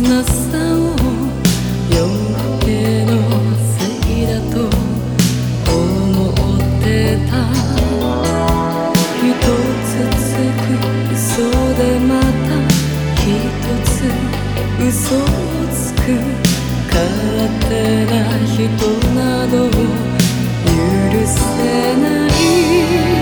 なさをのせいだと思ってた。一つつく嘘でまた一つ嘘をつく空手な人など許せない。